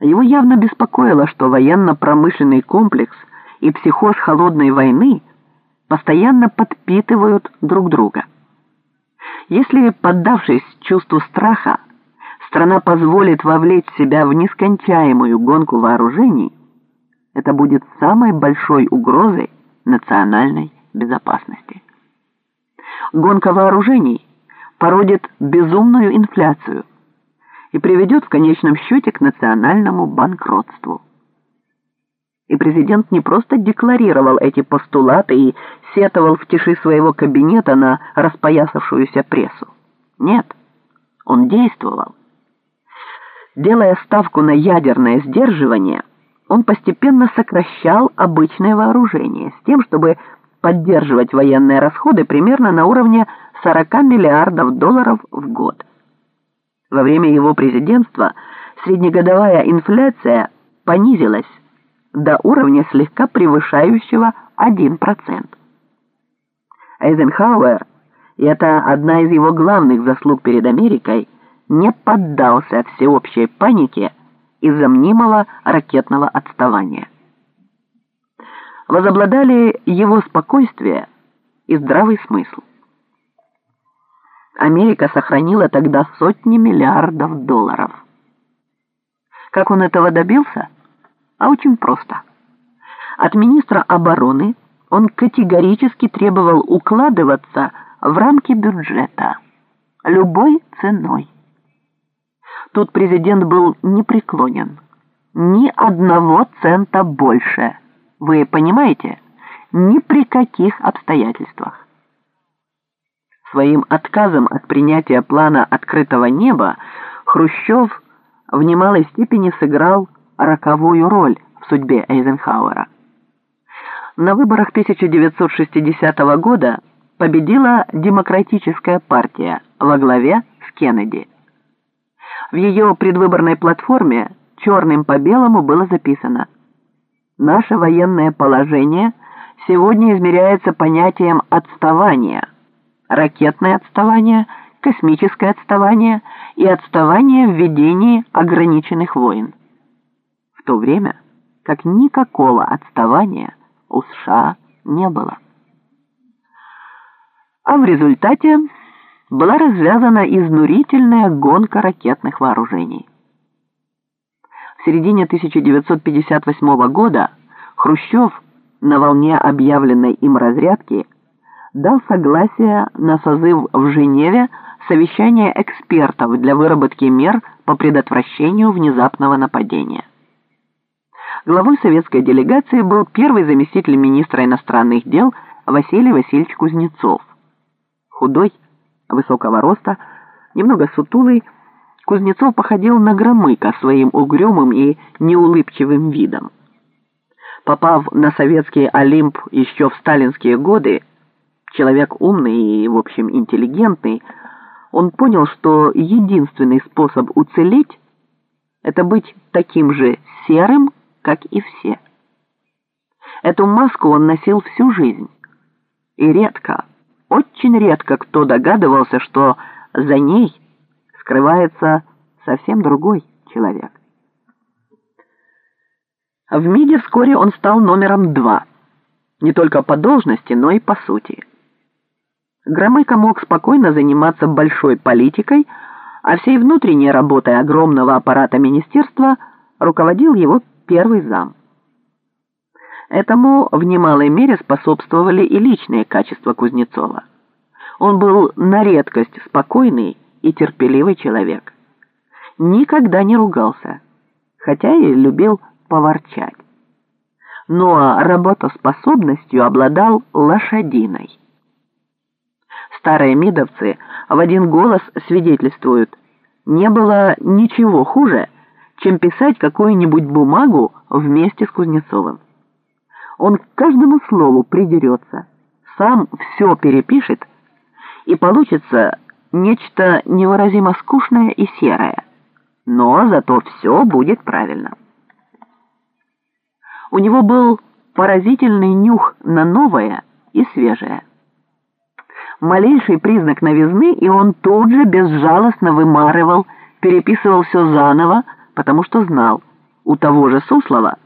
Его явно беспокоило, что военно-промышленный комплекс и психоз холодной войны постоянно подпитывают друг друга. Если, поддавшись чувству страха, страна позволит вовлечь себя в нескончаемую гонку вооружений, это будет самой большой угрозой национальной безопасности. Гонка вооружений породит безумную инфляцию и приведет в конечном счете к национальному банкротству. И президент не просто декларировал эти постулаты и сетовал в тиши своего кабинета на распоясавшуюся прессу. Нет, он действовал. Делая ставку на ядерное сдерживание, он постепенно сокращал обычное вооружение с тем, чтобы поддерживать военные расходы примерно на уровне 40 миллиардов долларов в год. Во время его президентства среднегодовая инфляция понизилась до уровня слегка превышающего 1%. Эйзенхауэр, и это одна из его главных заслуг перед Америкой, не поддался всеобщей панике из-за мнимого ракетного отставания. Возобладали его спокойствие и здравый смысл. Америка сохранила тогда сотни миллиардов долларов. Как он этого добился? А очень просто. От министра обороны он категорически требовал укладываться в рамки бюджета любой ценой. Тут президент был непреклонен. Ни одного цента больше. Вы понимаете? Ни при каких обстоятельствах. Своим отказом от принятия плана открытого неба Хрущев в немалой степени сыграл роковую роль в судьбе Эйзенхауэра. На выборах 1960 года победила Демократическая партия во главе с Кеннеди. В ее предвыборной платформе черным по белому было записано «Наше военное положение сегодня измеряется понятием отставания, ракетное отставание, космическое отставание и отставание в ведении ограниченных войн». В то время как никакого отставания у США не было. А в результате была развязана изнурительная гонка ракетных вооружений. В середине 1958 года Хрущев на волне объявленной им разрядки дал согласие на созыв в Женеве совещания экспертов для выработки мер по предотвращению внезапного нападения. Главой советской делегации был первый заместитель министра иностранных дел Василий Васильевич Кузнецов. Худой, высокого роста, немного сутулый, Кузнецов походил на Громыка своим угрюмым и неулыбчивым видом. Попав на советский Олимп еще в сталинские годы, человек умный и, в общем, интеллигентный, он понял, что единственный способ уцелеть – это быть таким же серым, как и все. Эту маску он носил всю жизнь. И редко, очень редко кто догадывался, что за ней скрывается совсем другой человек. В МИДе вскоре он стал номером два. Не только по должности, но и по сути. Громыко мог спокойно заниматься большой политикой, а всей внутренней работой огромного аппарата министерства руководил его первый зам. Этому в немалой мере способствовали и личные качества Кузнецова. Он был на редкость спокойный и терпеливый человек. Никогда не ругался, хотя и любил поворчать. Но работоспособностью обладал лошадиной. Старые мидовцы в один голос свидетельствуют, не было ничего хуже, чем писать какую-нибудь бумагу вместе с Кузнецовым. Он к каждому слову придерется, сам все перепишет, и получится нечто невыразимо скучное и серое, но зато все будет правильно. У него был поразительный нюх на новое и свежее. Малейший признак новизны, и он тут же безжалостно вымарывал, переписывал все заново, потому что знал, у того же Суслова